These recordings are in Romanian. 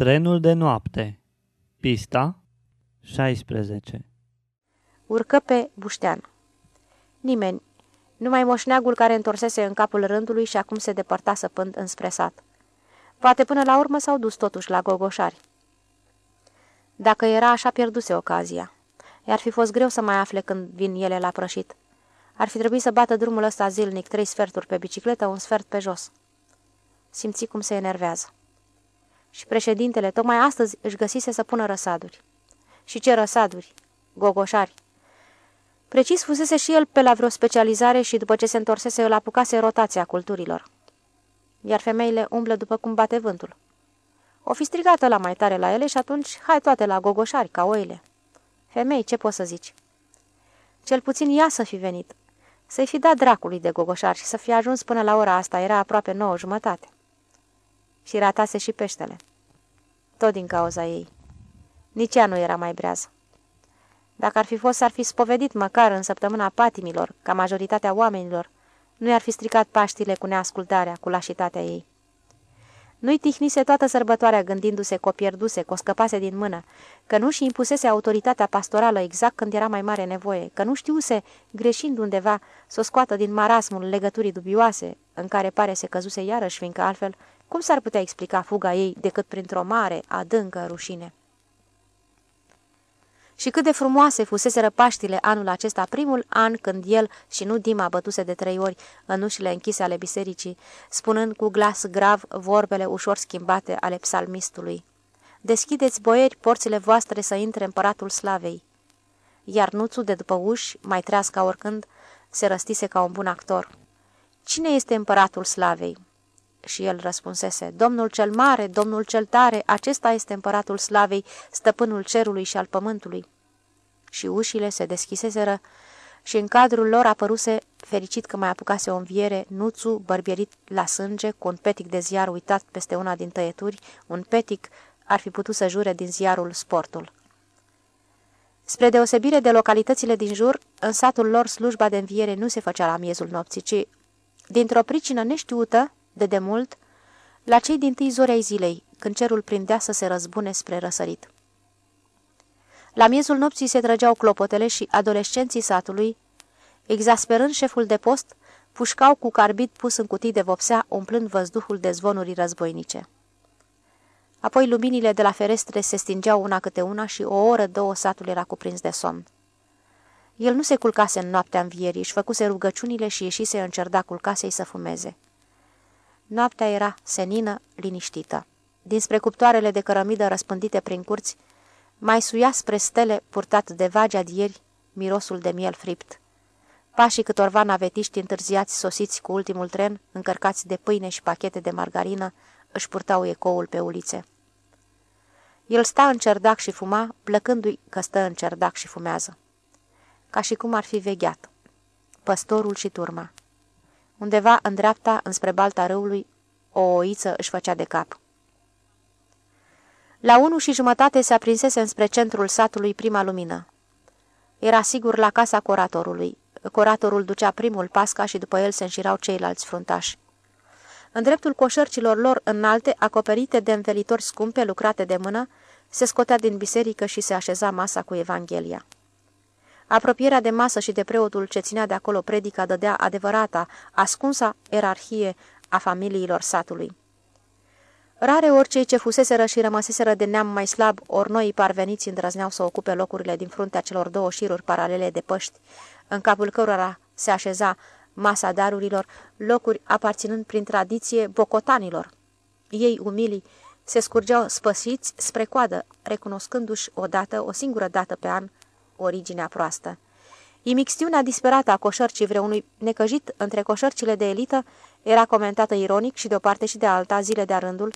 Trenul de noapte Pista 16 Urcă pe buștean. Nimeni, numai moșneagul care întorsese în capul rândului și acum se depărta săpând înspre sat. Poate până la urmă s-au dus totuși la gogoșari. Dacă era așa, pierduse ocazia. I-ar fi fost greu să mai afle când vin ele la prășit. Ar fi trebuit să bată drumul ăsta zilnic, trei sferturi pe bicicletă, un sfert pe jos. Simți cum se enervează. Și președintele tocmai astăzi își găsise să pună răsaduri. Și ce răsaduri? Gogoșari. Precis fusese și el pe la vreo specializare și după ce se întorsese îl apucase rotația culturilor. Iar femeile umblă după cum bate vântul. O fi strigat la mai tare la ele și atunci hai toate la gogoșari, ca oile. Femei, ce poți să zici? Cel puțin ea să fi venit. Să-i fi dat dracului de gogoșar și să fi ajuns până la ora asta, era aproape nouă jumătate. Și ratase și peștele. Tot din cauza ei. Nici ea nu era mai brează. Dacă ar fi fost, s-ar fi spovedit măcar în săptămâna patimilor, ca majoritatea oamenilor, nu i-ar fi stricat paștile cu neascultarea, cu lașitatea ei. Nu-i tihnise toată sărbătoarea gândindu-se că o pierduse, că o scăpase din mână, că nu și impusese autoritatea pastorală exact când era mai mare nevoie, că nu știuse, greșind undeva, să o scoată din marasmul legăturii dubioase, în care pare se căzuse iarăși, fiindcă altfel, cum s-ar putea explica fuga ei decât printr-o mare, adâncă rușine? Și cât de frumoase fuseseră Paștile anul acesta, primul an când el și nu Dima bătuse de trei ori în ușile închise ale bisericii, spunând cu glas grav vorbele ușor schimbate ale psalmistului. Deschideți, boieri, porțile voastre să intre împăratul slavei. Iar nuțul de după uși, mai treaz ca oricând, se răstise ca un bun actor. Cine este împăratul slavei? Și el răspunsese, Domnul cel mare, Domnul cel tare, acesta este împăratul slavei, stăpânul cerului și al pământului. Și ușile se deschiseseră și în cadrul lor apăruse, fericit că mai apucase o înviere, nuțu bărbierit la sânge, cu un petic de ziar uitat peste una din tăieturi, un petic ar fi putut să jure din ziarul Sportul. Spre deosebire de localitățile din jur, în satul lor slujba de înviere nu se făcea la miezul nopții, ci, dintr-o pricină neștiută, de demult, la cei din tâi zori ai zilei, când cerul prindea să se răzbune spre răsărit. La miezul nopții se trăgeau clopotele și adolescenții satului, exasperând șeful de post, pușcau cu carbid pus în cutii de vopsea, umplând văzduhul de zvonuri războinice. Apoi luminile de la ferestre se stingeau una câte una și o oră, două satul era cuprins de somn. El nu se culcase în noaptea învierii, își făcuse rugăciunile și ieșise în cerdacul casei să fumeze. Noaptea era senină, liniștită. Dinspre cuptoarele de cărămidă răspândite prin curți, mai suia spre stele purtat de vagi adieri mirosul de miel fript. Pașii câtorva navetiști întârziați sosiți cu ultimul tren, încărcați de pâine și pachete de margarină, își purtau ecoul pe ulițe. El sta în cerdac și fuma, plăcându-i că stă în cerdac și fumează. Ca și cum ar fi vegheat. Păstorul și turma. Undeva în dreapta, înspre balta râului, o oiță își făcea de cap. La unu și jumătate se aprinsese înspre centrul satului prima lumină. Era sigur la casa coratorului. Coratorul ducea primul pasca și după el se înșirau ceilalți fruntași. În dreptul coșărcilor lor înalte, acoperite de învelitori scumpe lucrate de mână, se scotea din biserică și se așeza masa cu Evanghelia. Apropierea de masă și de preotul ce ținea de acolo predica dădea adevărata, ascunsa erarhie a familiilor satului. Rare ori cei ce fuseseră și rămăseseră de neam mai slab, ori noi parveniți îndrăzneau să ocupe locurile din fruntea celor două șiruri paralele de păști, în capul cărora se așeza masa darurilor, locuri aparținând prin tradiție bocotanilor. Ei, umilii, se scurgeau spăsiți spre coadă, recunoscându-și odată, o singură dată pe an, originea proastă. Imixtiunea disperată a coșărcii vreunui necăjit între coșărcile de elită era comentată ironic și de o parte și de alta zile de rândul,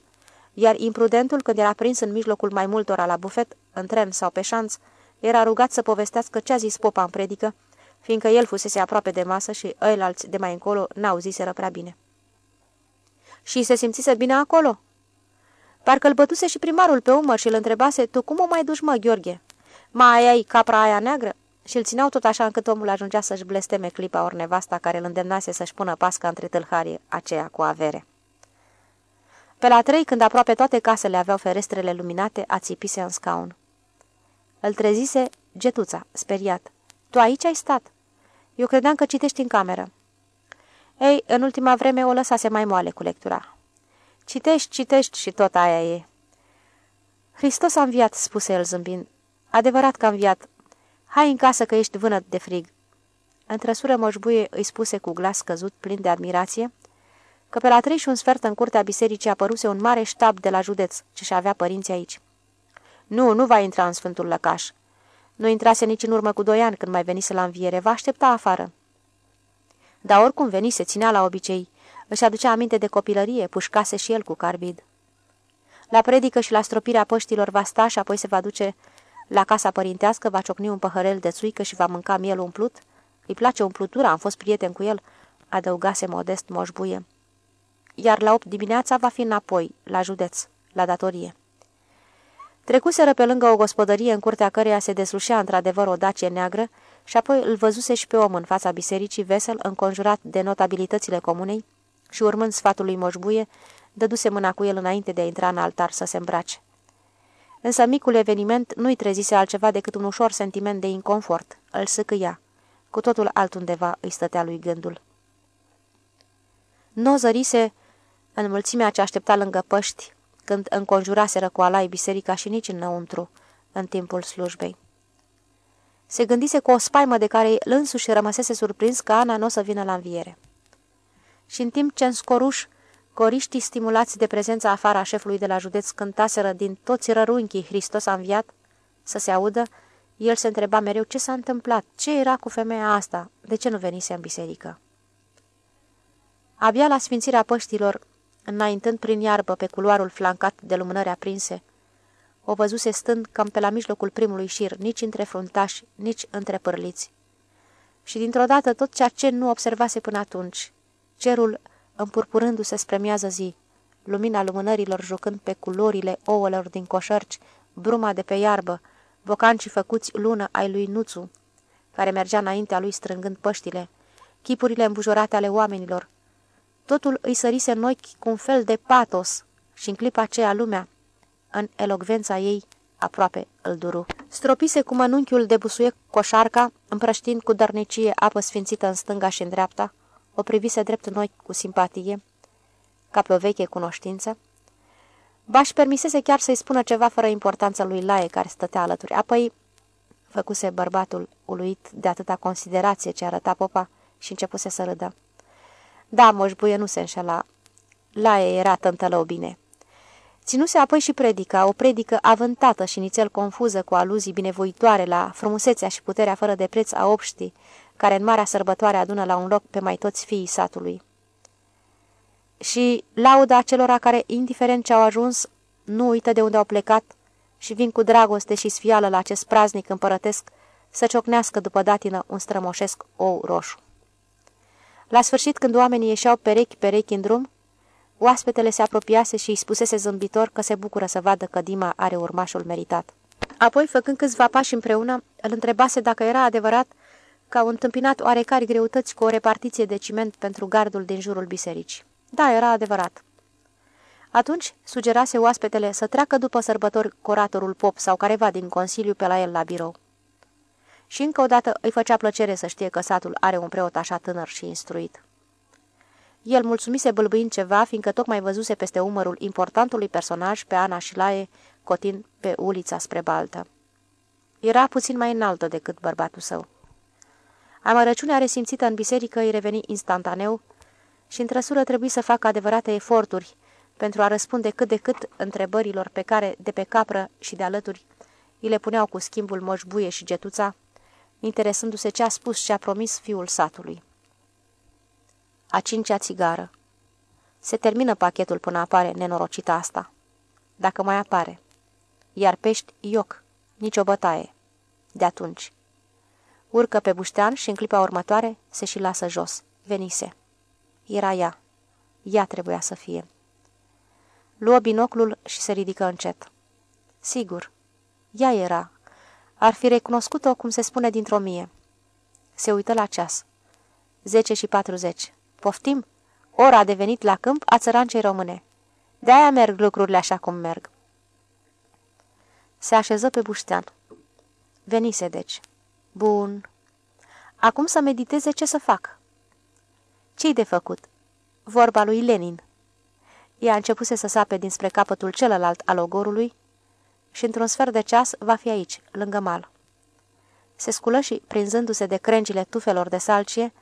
iar imprudentul, când era prins în mijlocul mai multora la bufet, în tren sau pe șanț, era rugat să povestească ce a zis popa în predică, fiindcă el fusese aproape de masă și ăilalți de mai încolo n-au ziseră prea bine. Și se simțise bine acolo? Parcă îl bătuse și primarul pe umăr și îl întrebase, tu cum o mai duci, mă, Gheorghe? Mai ai capra aia neagră? Și îl țineau tot așa încât omul ajungea să-și blesteme clipa ori nevasta care îl îndemnase să-și pună pasca între tâlharii aceea cu avere. Pe la trei, când aproape toate casele aveau ferestrele luminate, ațipise în scaun. Îl trezise getuța, speriat. Tu aici ai stat?" Eu credeam că citești în cameră." Ei, în ultima vreme o lăsase mai moale cu lectura. Citești, citești și tot aia e." Hristos a înviat," spuse el zâmbind. Adevărat că a înviat. Hai în casă că ești vânăt de frig." Întrăsură moșbuie îi spuse cu glas căzut, plin de admirație, că pe la trei și un sfert în curtea bisericii apăruse un mare ștab de la județ, ce și avea părinții aici. Nu, nu va intra în Sfântul Lăcaș. Nu intrase nici în urmă cu doi ani când mai venise la înviere, va aștepta afară. Dar oricum venise, ținea la obicei, își aducea aminte de copilărie, pușcase și el cu carbid. La predică și la stropirea păștilor va sta și apoi se va duce la casa părintească, va ciocni un păhărel de țuică și va mânca miel umplut. Îi place umplutura, am fost prieten cu el, adăugase modest moșbuie. Iar la opt dimineața va fi înapoi, la județ, la datorie. Trecuseră pe lângă o gospodărie în curtea căreia se deslușea într-adevăr o dacie neagră și apoi îl văzuse și pe om în fața bisericii, vesel, înconjurat de notabilitățile comunei și urmând sfatul lui Moșbuie, dăduse mâna cu el înainte de a intra în altar să se îmbrace. Însă micul eveniment nu-i trezise altceva decât un ușor sentiment de inconfort. Îl săcâia. Cu totul altundeva îi stătea lui gândul. Nu zărise în mulțimea ce aștepta lângă păști, când înconjuraseră cu alai biserica și nici înăuntru, în timpul slujbei. Se gândise cu o spaimă de care îl însuși rămăsese surprins că Ana nu o să vină la înviere. Și în timp ce în scoruș, coriștii stimulați de prezența afară a șefului de la județ cântaseră din toți rărunchii Hristos a înviat, să se audă, el se întreba mereu ce s-a întâmplat, ce era cu femeia asta, de ce nu venise în biserică. Abia la sfințirea păștilor, înaintând prin iarbă pe culoarul flancat de lumânări aprinse. O văzuse stând cam pe la mijlocul primului șir, nici între fruntași, nici între pârliți. Și dintr-o dată tot ceea ce nu observase până atunci, cerul împurpurându-se spre miază zi, lumina lumânărilor jucând pe culorile ouălor din coșărci, bruma de pe iarbă, bocancii făcuți lună ai lui Nuțu, care mergea înaintea lui strângând păștile, chipurile îmbujorate ale oamenilor, Totul îi sărise în ochi cu un fel de patos și în clipa aceea lumea, în elogvența ei, aproape îl duru. Stropise cu mănunchiul de busuie coșarca, împrăștind cu dărnicie apă sfințită în stânga și în dreapta, o privise drept în ochi cu simpatie, ca pe o veche cunoștință. Baș permisese chiar să-i spună ceva fără importanță lui Laie, care stătea alături. Apoi făcuse bărbatul uluit de atâta considerație ce arăta popa și începuse să râdă. Da, moșbuie nu se înșela. La ei era tântălău bine. Ținuse apoi și predica, o predică avântată și nițel confuză cu aluzii binevoitoare la frumusețea și puterea fără de preț a obștii, care în marea sărbătoare adună la un loc pe mai toți fiii satului. Și lauda acelora care, indiferent ce au ajuns, nu uită de unde au plecat și vin cu dragoste și sfială la acest praznic împărătesc să ciocnească după datină un strămoșesc ou roșu. La sfârșit, când oamenii ieșeau perechi-perechi în drum, oaspetele se apropiase și îi spusese zâmbitor că se bucură să vadă că Dima are urmașul meritat. Apoi, făcând câțiva pași împreună, îl întrebase dacă era adevărat că au întâmpinat oarecare greutăți cu o repartiție de ciment pentru gardul din jurul bisericii. Da, era adevărat. Atunci sugerase oaspetele să treacă după sărbători coratorul pop sau careva din consiliu pe la el la birou și încă o dată îi făcea plăcere să știe că satul are un preot așa tânăr și instruit. El mulțumise bâlbâind ceva, fiindcă tocmai văzuse peste umărul importantului personaj pe Ana Șilae, cotin pe ulița spre baltă. Era puțin mai înaltă decât bărbatul său. Amărăciunea resimțită în biserică îi reveni instantaneu și în trăsură trebuie să facă adevărate eforturi pentru a răspunde cât de cât întrebărilor pe care, de pe capră și de alături, îi le puneau cu schimbul moșbuie și getuța, interesându-se ce a spus și a promis fiul satului. A cincea țigară. Se termină pachetul până apare nenorocita asta. Dacă mai apare. Iar pești, ioc, nicio bătaie. De atunci. Urcă pe buștean și în clipa următoare se și lasă jos. Venise. Era ea. Ea trebuia să fie. Luă binoclul și se ridică încet. Sigur, ea era, ar fi recunoscut-o, cum se spune, dintr-o mie. Se uită la ceas. 10 și 40. Poftim? Ora a devenit la câmp a țărancei române. De-aia merg lucrurile așa cum merg. Se așeză pe buștean. Venise, deci. Bun. Acum să mediteze ce să fac. Ce-i de făcut? Vorba lui Lenin. Ea începuse să sape dinspre capătul celălalt al ogorului și într-un sfert de ceas va fi aici, lângă mal. Se sculă și, prinzându-se de crengile tufelor de salcie,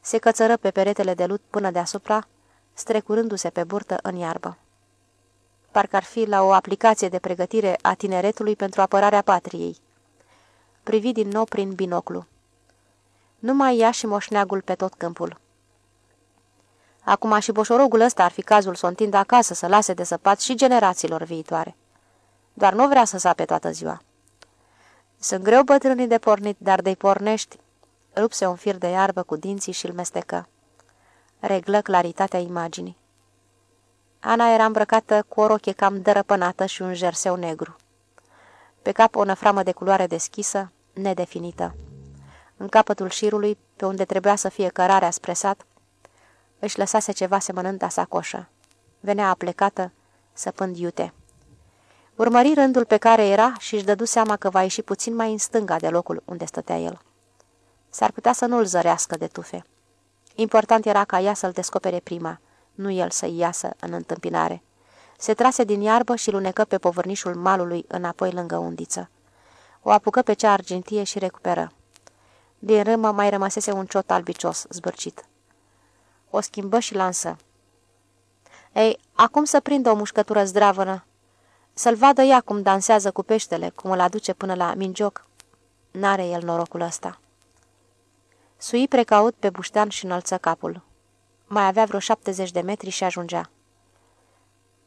se cățără pe peretele de lut până deasupra, strecurându-se pe burtă în iarbă. Parcă ar fi la o aplicație de pregătire a tineretului pentru apărarea patriei. Privi din nou prin binoclu. Numai ea și moșneagul pe tot câmpul. Acum și boșorogul ăsta ar fi cazul să o întindă acasă, să lase de săpat și generațiilor viitoare. Doar nu vrea să sape toată ziua. Sunt greu bătrânii de pornit, dar de-i pornești. Rupse un fir de iarbă cu dinții și îl mestecă. Reglă claritatea imaginii. Ana era îmbrăcată cu o roche cam dărăpânată și un jerseu negru. Pe cap o năframă de culoare deschisă, nedefinită. În capătul șirului, pe unde trebuia să fie cărarea spre sat, își lăsase ceva semănând a sacoșă. Venea aplecată, săpând iute. Urmări rândul pe care era și își dădu seama că va ieși puțin mai în stânga de locul unde stătea el. S-ar putea să nu-l zărească de tufe. Important era ca ea să-l descopere prima, nu el să-i iasă în întâmpinare. Se trase din iarbă și lunecă pe povărnișul malului înapoi lângă undiță. O apucă pe cea argintie și recuperă. Din râmă mai rămăsese un ciot albicios, zbârcit. O schimbă și lansă. Ei, acum să prindă o mușcătură zdravănă. Să-l vadă ea cum dansează cu peștele, cum îl aduce până la minjoc. N-are el norocul ăsta. Sui precaut pe buștean și înălță capul. Mai avea vreo 70 de metri și ajungea.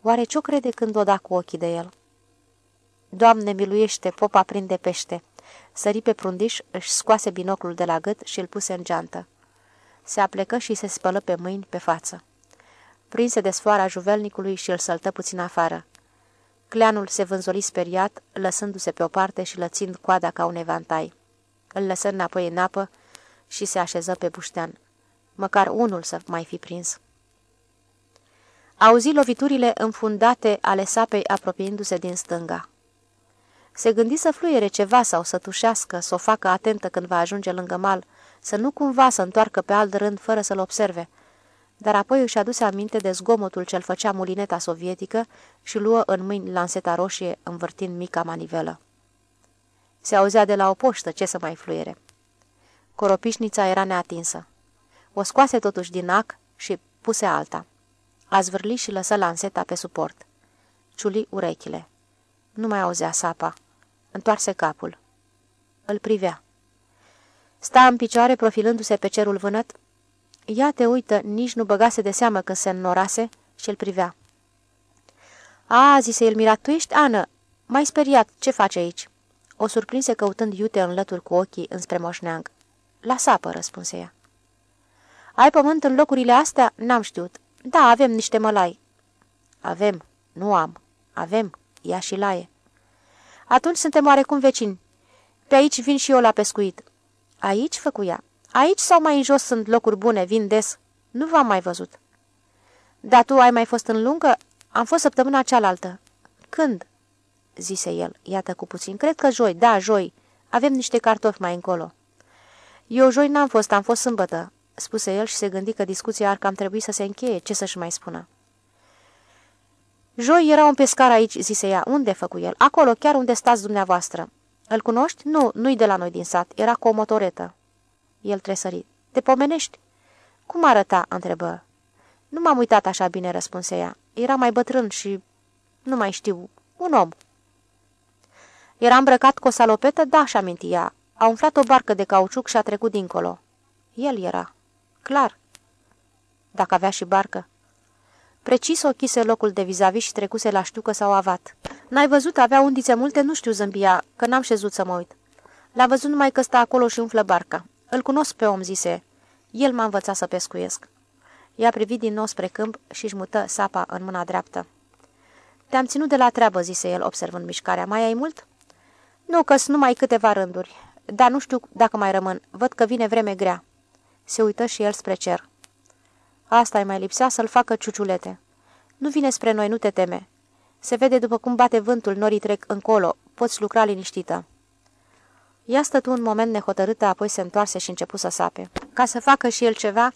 Oare ce-o crede când o da cu ochii de el? Doamne, miluiește, popa prinde pește. Sări pe prundiș, își scoase binoclul de la gât și îl puse în geantă. Se aplecă și se spălă pe mâini, pe față. Prinse de sfoara juvelnicului și îl săltă puțin afară. Cleanul se vânzoli speriat, lăsându-se pe o parte și lățind coada ca un evantai. Îl lăsă înapoi în apă și se așeză pe buștean. Măcar unul să mai fi prins. Auzi loviturile înfundate ale sapei apropiindu-se din stânga. Se gândi să fluiere ceva sau să tușească, să o facă atentă când va ajunge lângă mal, să nu cumva să întoarcă pe alt rând fără să-l observe, dar apoi își aduse aminte de zgomotul ce-l făcea mulineta sovietică și luă în mâini lanseta roșie învârtind mica manivelă. Se auzea de la o poștă ce să mai fluiere. Coropișnița era neatinsă. O scoase totuși din ac și puse alta. A zvârli și lăsă lanseta pe suport. Ciuli urechile. Nu mai auzea sapa. Întoarse capul. Îl privea. Sta în picioare, profilându-se pe cerul vânăt. Ia te uită, nici nu băgase de seamă când se înnorase și îl privea. A, zise el mirat, tu ești Ană, mai speriat, ce faci aici?" O surprinse căutând iute în lături cu ochii înspre moșneang. La sapă," răspunse ea. Ai pământ în locurile astea? N-am știut. Da, avem niște mălai." Avem. Nu am. Avem. Ea și laie." Atunci suntem oarecum vecini. Pe aici vin și eu la pescuit." Aici, făcuia. Aici sau mai în jos sunt locuri bune, vin des. Nu v-am mai văzut." Dar tu ai mai fost în lungă? Am fost săptămâna cealaltă." Când?" zise el. Iată cu puțin. Cred că joi. Da, joi. Avem niște cartofi mai încolo." Eu joi n-am fost, am fost sâmbătă," spuse el și se gândi că discuția ar cam trebui să se încheie. Ce să-și mai spună? Joi era un pescar aici," zise ea. Unde făcu el? Acolo, chiar unde stați dumneavoastră." Îl cunoști? Nu, nu-i de la noi din sat. Era cu o motoretă." El tresări. Te pomenești?" Cum arăta?" întrebă. Nu m-am uitat așa bine," răspunse ea. Era mai bătrân și... nu mai știu. Un om." Era îmbrăcat cu o salopetă? Da, și amintia. A umflat o barcă de cauciuc și a trecut dincolo. El era. Clar. Dacă avea și barcă. Precis ochise locul de vis-a-vis -vis și trecuse la știucă sau avat. N-ai văzut? Avea undițe multe? Nu știu, zâmbia, că n-am șezut să mă uit. L-a văzut numai că stă acolo și umflă barca. Îl cunosc pe om, zise. El m-a învățat să pescuiesc. Ea privit din nou spre câmp și își mută sapa în mâna dreaptă. Te-am ținut de la treabă, zise el, observând mișcarea. Mai ai mult?" Nu, că sunt numai câteva rânduri. Dar nu știu dacă mai rămân. Văd că vine vreme grea." Se uită și el spre cer. Asta îi mai lipsea să-l facă ciuciulete. Nu vine spre noi, nu te teme. Se vede după cum bate vântul, norii trec încolo. Poți lucra liniștită. Ea stătu un moment nehotărâtă, apoi se întoarse și începu să sape. Ca să facă și el ceva,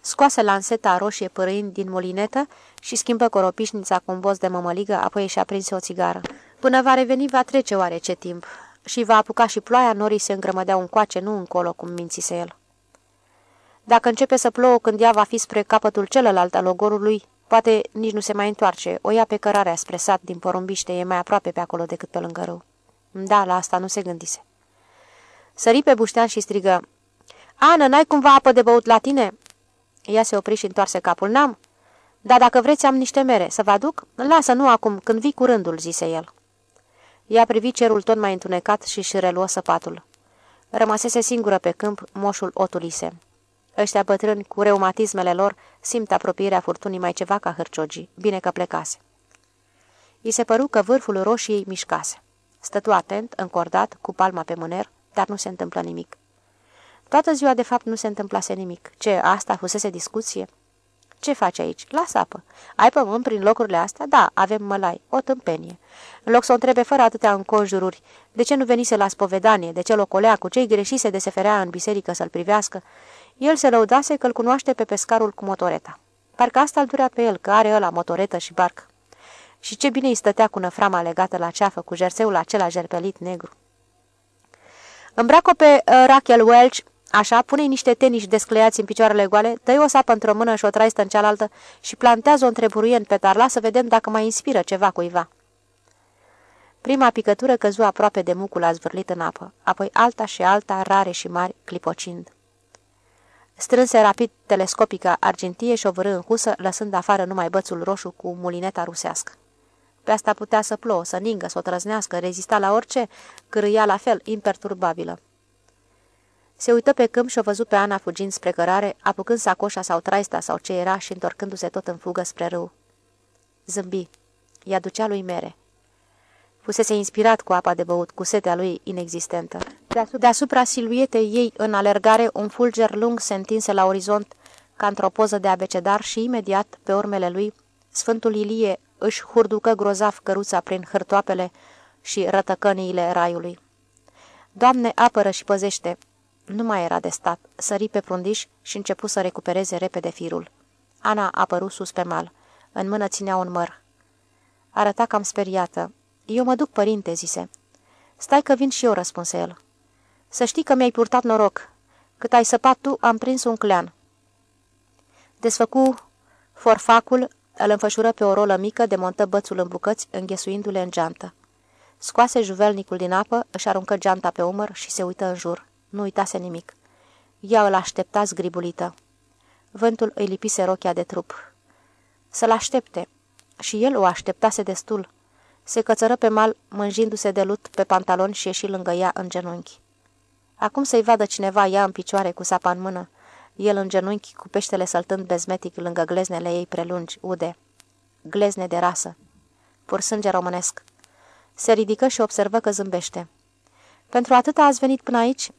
scoase lanseta roșie părâind din mulinetă și schimbă coropișnița cu un bos de mămăligă, apoi și-a prins o țigară. Până va reveni, va trece oarece timp. Și va apuca și ploaia, norii se îngrămădeau încoace, nu încolo, cum mințise el. Dacă începe să plouă când ea va fi spre capătul celălalt al ogorului, poate nici nu se mai întoarce. O ia pe cărarea spre sat din porumbiște, e mai aproape pe acolo decât pe lângă râu. Da, la asta nu se gândise. Sări pe buștean și strigă, Ană, n-ai cumva apă de băut la tine?" Ea se opri și întoarse capul. N-am. Dar dacă vreți, am niște mere. Să vă aduc? Lasă, nu acum, când vii curândul," zise el. Ea privi cerul tot mai întunecat și își reluă săpatul. Rămăsese singură pe câmp, moșul otulise. Ăștia bătrâni, cu reumatismele lor, simt apropierea furtunii mai ceva ca hârciogii. Bine că plecase. I se păru că vârful roșiei mișcase. Stătu atent, încordat, cu palma pe mâner, dar nu se întâmplă nimic. Toată ziua, de fapt, nu se întâmplase nimic. Ce, asta fusese discuție? Ce faci aici? Lasă apă. Ai pământ prin locurile astea? Da, avem mălai. O tâmpenie. În loc să o întrebe fără atâtea înconjururi, de ce nu venise la spovedanie, de ce locolea, cu cei greșise de se ferea în biserică să-l privească, el se lăudase că îl cunoaște pe pescarul cu motoreta. Parcă asta îl durea pe el, că are ăla motoretă și barcă. Și ce bine îi stătea cu năframa legată la ceafă, cu jerseul acela jerpelit negru. Îmbracă pe uh, Rachel Welch, așa, pune niște teniși descleiați în picioarele goale, dă o sapă într-o mână și o traistă în cealaltă și plantează-o între buruien pe tarla să vedem dacă mai inspiră ceva cuiva. Prima picătură căzu aproape de mucul azvârlit în apă, apoi alta și alta, rare și mari, clipocind. Strânse rapid telescopica argintie și o vârâ în husă, lăsând afară numai bățul roșu cu mulineta rusească. Pe asta putea să plouă, să ningă, să o trăznească, rezista la orice, cârâia la fel, imperturbabilă. Se uită pe câmp și o văzut pe Ana fugind spre cărare, apucând sacoșa sau traista sau ce era și întorcându-se tot în fugă spre râu. Zâmbi. I-a ducea lui mere. Fusese inspirat cu apa de băut, cu setea lui inexistentă. Deasupra siluetei ei în alergare, un fulger lung se întinse la orizont ca într-o poză de abecedar și imediat, pe urmele lui, Sfântul Ilie își hurducă grozav căruța prin hârtoapele și rătăcăniile raiului. Doamne, apără și păzește! Nu mai era de stat, sări pe prundiș și începu să recupereze repede firul. Ana a apărut sus pe mal. În mână ținea un măr. Arăta cam speriată. Eu mă duc, părinte," zise. Stai că vin și eu," răspunse el. Să știi că mi-ai purtat noroc. Cât ai săpat tu, am prins un clean." Desfăcu forfacul, îl înfășură pe o rolă mică, demontă bățul în bucăți, înghesuindu-le în geantă. Scoase juvelnicul din apă, își aruncă geanta pe umăr și se uită în jur. Nu uitase nimic. Ea îl aștepta zgribulită. Vântul îi lipise rochia de trup. Să-l aștepte. Și el o așteptase destul. Se cățără pe mal, mânjindu-se de lut pe pantaloni și ieși lângă ea în genunchi. Acum să-i vadă cineva ea în picioare cu sapa în mână, el în genunchi cu peștele săltând bezmetic lângă gleznele ei prelungi, ude. Glezne de rasă. Pur sânge românesc. Se ridică și observă că zâmbește. Pentru atâta ați venit până aici?"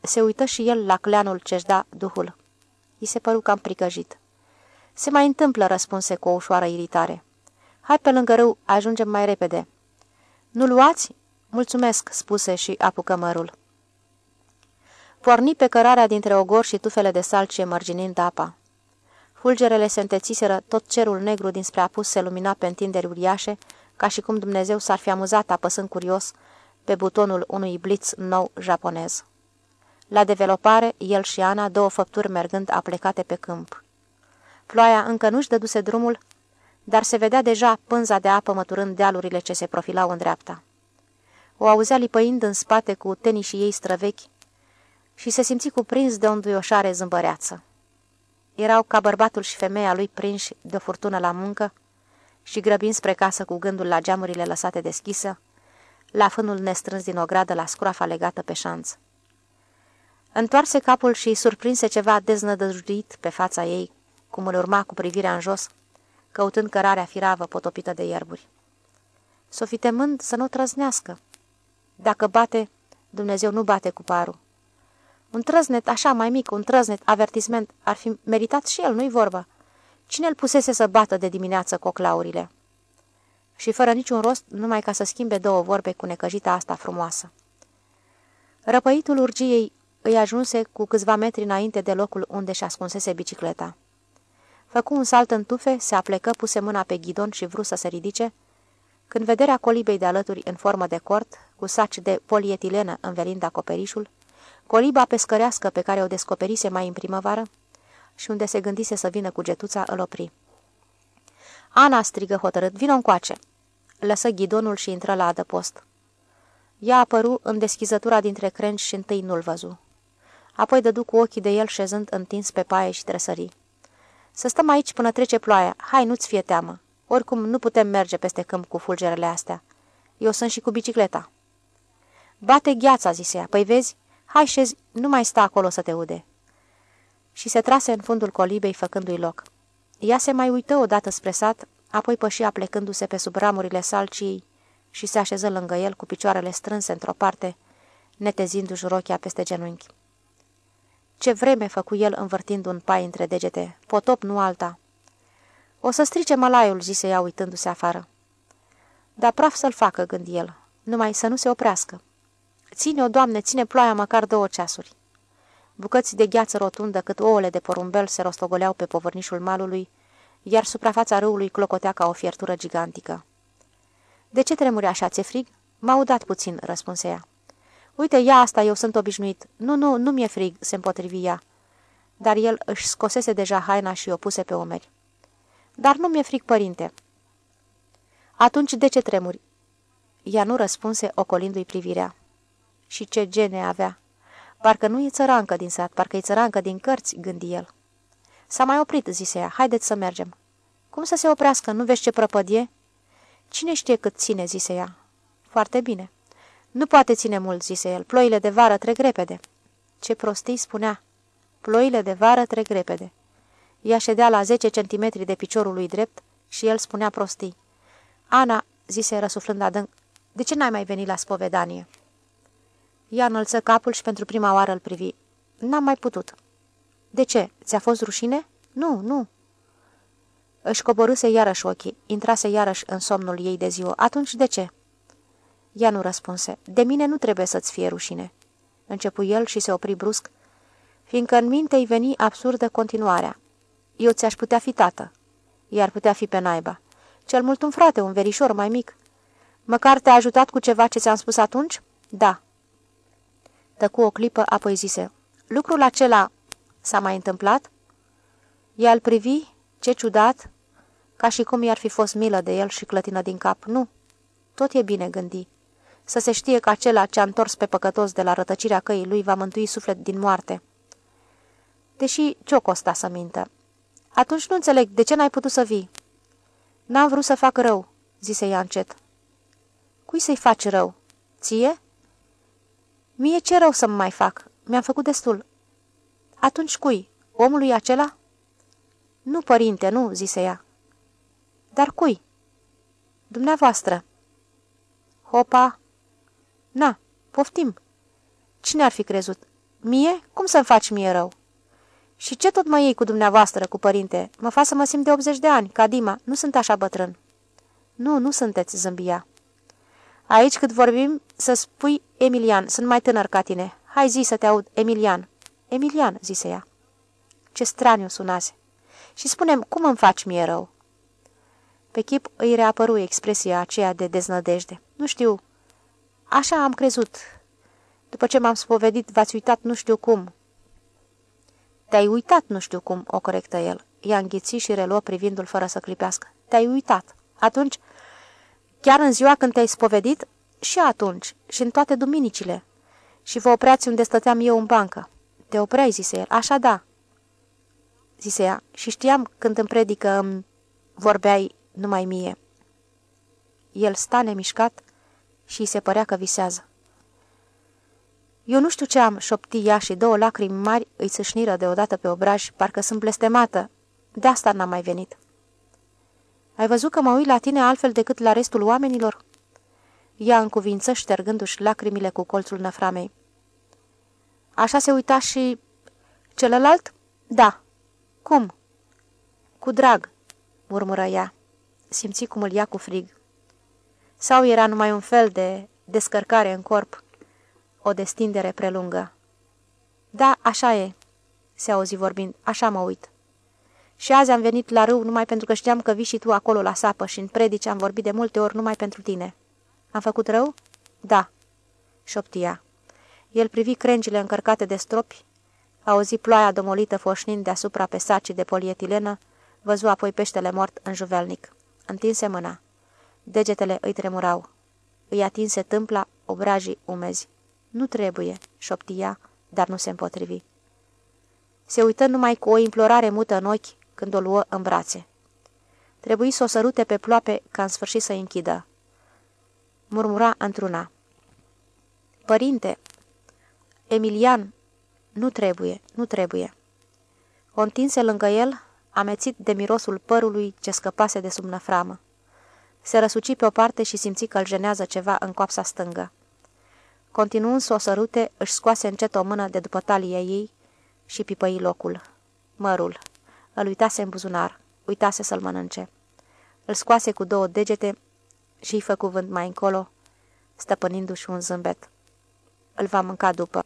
Se uită și el la cleanul ce-și da duhul. I se păru cam pricăjit. Se mai întâmplă, răspunse cu o ușoară iritare. Hai pe lângă râu, ajungem mai repede." Nu luați?" Mulțumesc," spuse și apucă mărul. Porni pe cărarea dintre ogor și tufele de salcie mărginind apa. Fulgerele se întețiseră, tot cerul negru dinspre apus se lumina pe întinderi uriașe, ca și cum Dumnezeu s-ar fi amuzat apăsând curios pe butonul unui blitz nou japonez. La developare, el și Ana, două făpturi mergând aplecate pe câmp. Ploaia încă nu-și dăduse drumul, dar se vedea deja pânza de apă măturând dealurile ce se profilau în dreapta. O auzea lipăind în spate cu tenișii ei străvechi și se simți cuprins de o înduioșare zâmbăreață. Erau ca bărbatul și femeia lui prinși de o furtună la muncă și grăbind spre casă cu gândul la geamurile lăsate deschisă, la fânul nestrâns din ogradă la scroafa legată pe șanț. Întoarse capul și surprinse ceva deznădăjuit pe fața ei, cum îl urma cu privirea în jos, căutând cărarea firavă potopită de ierburi. S-o fi temând să nu trăznească. Dacă bate, Dumnezeu nu bate cu parul. Un trăznet așa mai mic, un trăznet avertisment, ar fi meritat și el, nu-i vorba. Cine îl pusese să bată de dimineață coclaurile? Și fără niciun rost, numai ca să schimbe două vorbe cu necăjita asta frumoasă. Răpăitul urgiei îi ajunse cu câțiva metri înainte de locul unde și ascunsese bicicleta. Făcu un salt în tufe, se aplecă, puse mâna pe ghidon și vrut să se ridice, când vederea colibei de alături în formă de cort, cu saci de polietilenă învelind acoperișul, coliba pescărească pe care o descoperise mai în primăvară și unde se gândise să vină cu getuța, îl opri. Ana strigă hotărât, vină încoace. Lăsă ghidonul și intră la adăpost. Ea apăru în deschizătura dintre crengi și întâi nu-l văzu. Apoi dădu cu ochii de el șezând întins pe paie și tresării. Să stăm aici până trece ploaia. Hai, nu-ți fie teamă. Oricum, nu putem merge peste câmp cu fulgerele astea. Eu sunt și cu bicicleta." Bate gheața," zise ea. Păi vezi? Hai, șezi, nu mai sta acolo să te ude." Și se trase în fundul colibei, făcându-i loc. Ea se mai uită odată spre sat, apoi păși aplecându-se pe sub ramurile salciei și se așeză lângă el cu picioarele strânse într-o parte, netezindu-și rochia peste genunchi. Ce vreme făcu el învârtind un pai între degete, potop nu alta. O să strice mălaiul, zise ea uitându-se afară. Dar praf să-l facă, gândi el, numai să nu se oprească. Ține-o, doamne, ține ploaia măcar două ceasuri. Bucăți de gheață rotundă cât ouăle de porumbel se rostogoleau pe povărnișul malului, iar suprafața râului clocotea ca o fiertură gigantică. De ce tremuri așa, ți frig?" M-a udat puțin," răspunse ea. Uite, ia asta, eu sunt obișnuit. Nu, nu, nu mi-e frig," se împotrivi ea. Dar el își scosese deja haina și o puse pe omeri. Dar nu mi-e frig, părinte." Atunci de ce tremuri?" Ea nu răspunse, ocolindu-i privirea. Și ce gene avea! Parcă nu e țărancă din sat, parcă e țărancă din cărți, gândi el. S-a mai oprit, zise ea, haideți să mergem. Cum să se oprească, nu vezi ce prăpădie? Cine știe cât ține, zise ea. Foarte bine. Nu poate ține mult, zise el, ploile de vară trec repede. Ce prostii spunea. Ploile de vară trec repede. Ea ședea la 10 centimetri de piciorul lui drept și el spunea prostii. Ana, zise răsuflând adânc, de ce n-ai mai venit la spovedanie? Ea înălță capul și pentru prima oară îl privi. N-am mai putut. De ce? Ți-a fost rușine? Nu, nu. Își coborâse iarăși ochii, intrase iarăși în somnul ei de ziua. Atunci de ce? Ea nu răspunse. De mine nu trebuie să-ți fie rușine. Începu el și se opri brusc, fiindcă în minte îi veni absurdă continuarea. Eu ți-aș putea fi tată. Iar putea fi pe naiba. Cel mult un frate, un verișor mai mic. Măcar te-a ajutat cu ceva ce ți-am spus atunci? Da. Tăcu o clipă, apoi zise. Lucrul acela s-a mai întâmplat? Ea îl privi, ce ciudat, ca și cum i-ar fi fost milă de el și clătină din cap. Nu, tot e bine, gândi. Să se știe că acela ce-a întors pe păcătos de la rătăcirea căii lui va mântui suflet din moarte. Deși ce-o costa să mintă? Atunci nu înțeleg, de ce n-ai putut să vii? N-am vrut să fac rău, zise ea încet. Cui să-i faci rău? Ție? Mie ce rău să-mi mai fac? Mi-am făcut destul. Atunci cui? Omului acela? Nu, părinte, nu, zise ea. Dar cui? Dumneavoastră. Hopa! Na, poftim. Cine ar fi crezut? Mie? Cum să-mi faci mie rău? Și ce tot mă iei cu dumneavoastră, cu părinte? Mă fac să mă simt de 80 de ani, ca Dima. Nu sunt așa bătrân. Nu, nu sunteți, zâmbia. Aici cât vorbim, să spui Emilian, sunt mai tânăr ca tine. Hai zi să te aud, Emilian. Emilian, zise ea. Ce straniu sunase. Și spunem, cum îmi faci mie rău? Pe chip îi reapăru expresia aceea de deznădejde. Nu știu. Așa am crezut. După ce m-am spovedit, v-ați uitat nu știu cum. Te-ai uitat nu știu cum, o corectă el. I-a înghițit și reluă privindul fără să clipească. Te-ai uitat. Atunci, chiar în ziua când te-ai spovedit? Și atunci, și în toate duminicile. Și vă opreați unde stăteam eu în bancă. Te opreai, zise el. Așa da. Zise ea. Și știam când îmi predică îmi vorbeai numai mie. El sta nemișcat și îi se părea că visează. Eu nu știu ce am, șopti ea și două lacrimi mari îi țâșniră deodată pe obraj, parcă sunt blestemată. De asta n-am mai venit. Ai văzut că mă uit la tine altfel decât la restul oamenilor?" Ea în cuvință, ștergându-și lacrimile cu colțul năframei. Așa se uita și... celălalt? Da. Cum? Cu drag, murmură ea. Simți cum îl ia cu frig. Sau era numai un fel de descărcare în corp, o destindere prelungă. Da, așa e, se auzi vorbind, așa mă uit. Și azi am venit la râu numai pentru că știam că vii și tu acolo la sapă și în predici am vorbit de multe ori numai pentru tine. Am făcut rău? Da, șoptia. El privi crengile încărcate de stropi, auzi ploaia domolită foșnind deasupra pe sacii de polietilenă, văzu apoi peștele mort în juvelnic. Întinse mâna. Degetele îi tremurau. Îi atinse tâmpla obrajii umezi. Nu trebuie, șoptia, dar nu se împotrivi. Se uită numai cu o implorare mută în ochi când o luă în brațe. Trebuie să o sărute pe ploape ca în sfârșit să închidă. Murmura într-una. Părinte, Emilian, nu trebuie, nu trebuie. O întinse lângă el, amețit de mirosul părului ce scăpase de sub năframă. Se răsuci pe o parte și simți că îl jenează ceva în coapsa stângă. Continuând să o sărute, își scoase încet o mână de după talie ei și pipăi locul. Mărul. Îl uitase în buzunar. Uitase să-l mănânce. Îl scoase cu două degete și îi fă cuvânt mai încolo, stăpânindu-și un zâmbet. Îl va mânca după.